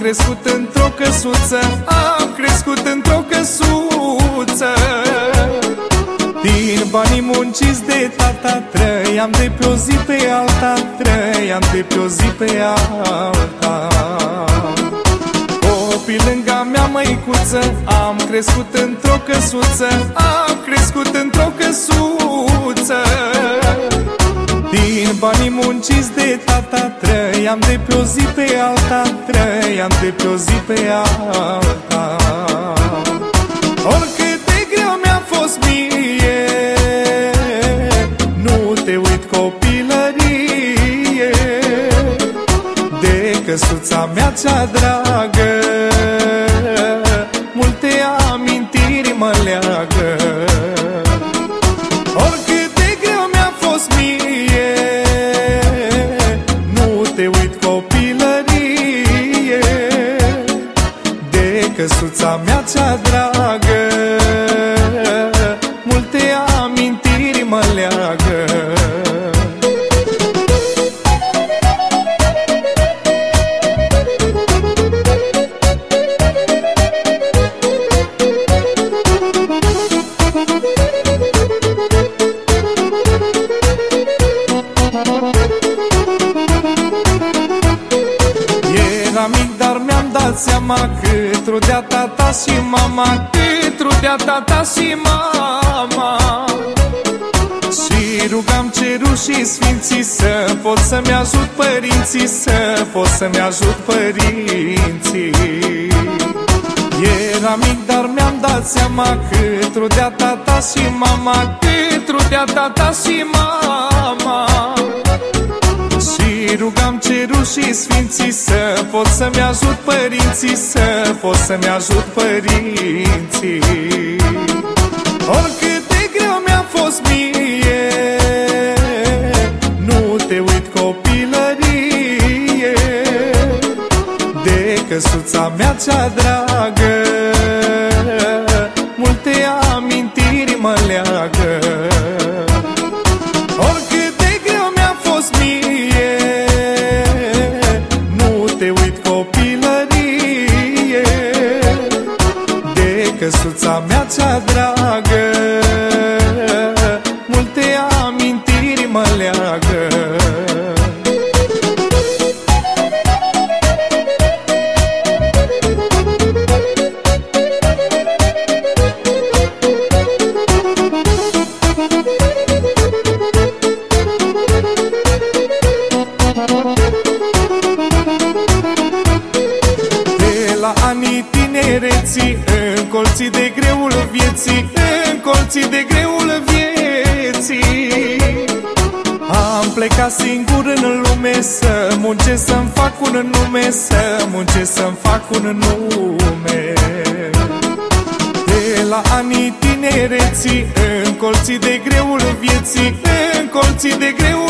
crescut într-o căsuță. Am crescut într-o căsuță. Din banii munciți de tata Trăiam de pe o zi pe alta Trăiam de pe o zi pe alta. Copii lângă mea măicuță Am crescut într-o căsuță. Am crescut într-o căsuță banii munciți de tata Trăiam de pe o zi pe alta Trăiam de pe o zi pe alta. Oricât de greu mi-a fost mie Nu te uit copilărie De căsuța mea cea dragă dat seama Că trudea tata și mama Că trudea tata și mama. Și rugam cerul și sfinții Să pot să-mi ajut părinții Să pot să-mi ajut părinții. Era mic, dar mi-am dat seama Că trudea tata și mama Că trudea tata și mama și rugam cerul și sfinții Să pot să-mi ajut părinții Să pot să-mi ajut părinții. Oricât de greu mi-a fost mie Nu te uit copilărie De căsuța mea cea dragă Multe amintiri mă leagă căsuța mea cea dragă. Multe amintiri mă leagă. De la anii tinereții În colții de greul vieții În colții de greul vieții. Am plecat singur în lume Să muncesc să-mi fac un nume Să muncesc să-mi fac un nume. De la anii tinereții În colții de greul vieții În colții de greul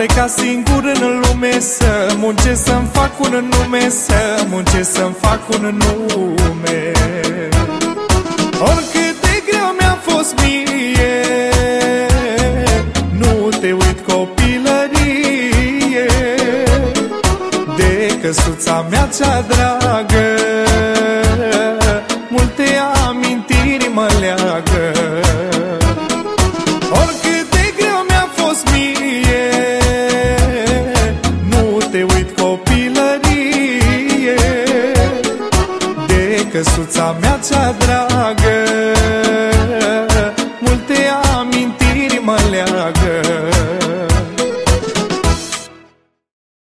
plecat singur în lume Să muncesc să-mi fac un nume Să muncesc să-mi fac un nume. Oricât de greu mi-a fost mie Nu te uit copilărie. De căsuța mea cea dragă căsuța mea cea dragă